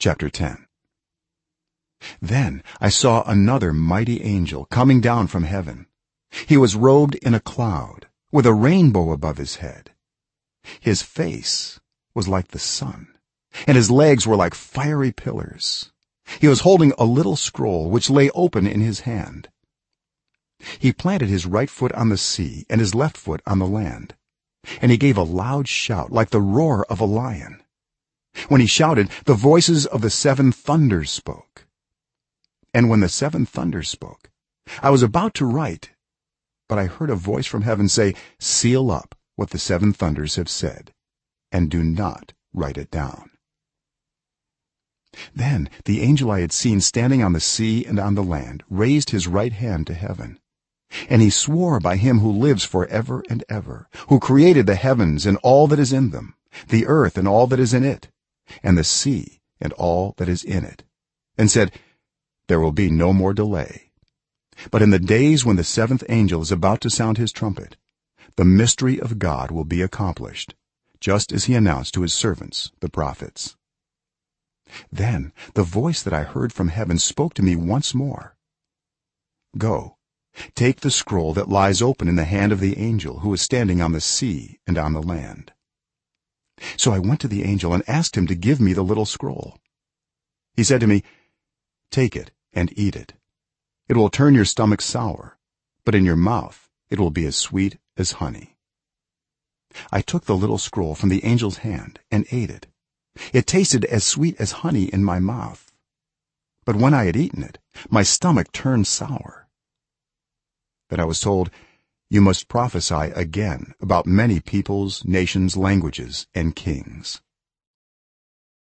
chapter 10 then i saw another mighty angel coming down from heaven. He was robed in a cloud with a rainbow above his head. His face was like the sun and his legs were like fiery pillars. He was holding a little scroll which lay open in his hand. He planted his right foot on the sea and his left foot on the land and he gave a loud shout like the roar of a lion when he shouted the voices of the seven thunders spoke. And when the seven thunders spoke i was about to write but i heard a voice from heaven say seal up what the seven thunders have said and do not write it down. Then the angel i had seen standing on the sea and on the land raised his right hand to heaven. And he swore by him who lives for ever and ever who created the heavens and all that is in them the earth and all that is in it and the sea and all that is in it and said there will be no more delay. But in the days when the seventh angel is about to sound his trumpet the mystery of god will be accomplished just as he announced to his servants the prophets. Then the voice that i heard from heaven spoke to me once more. Go take the scroll that lies open in the hand of the angel who is standing on the sea and on the land so i went to the angel and asked him to give me the little scroll. He said to me take it and eat it. It will turn your stomach sour but in your mouth it will be as sweet as honey. I took the little scroll from the angel's hand and ate it. It tasted as sweet as honey in my mouth. But when i had eaten it my stomach turned sour. Then i was told you must prophesy again about many peoples nations languages and kings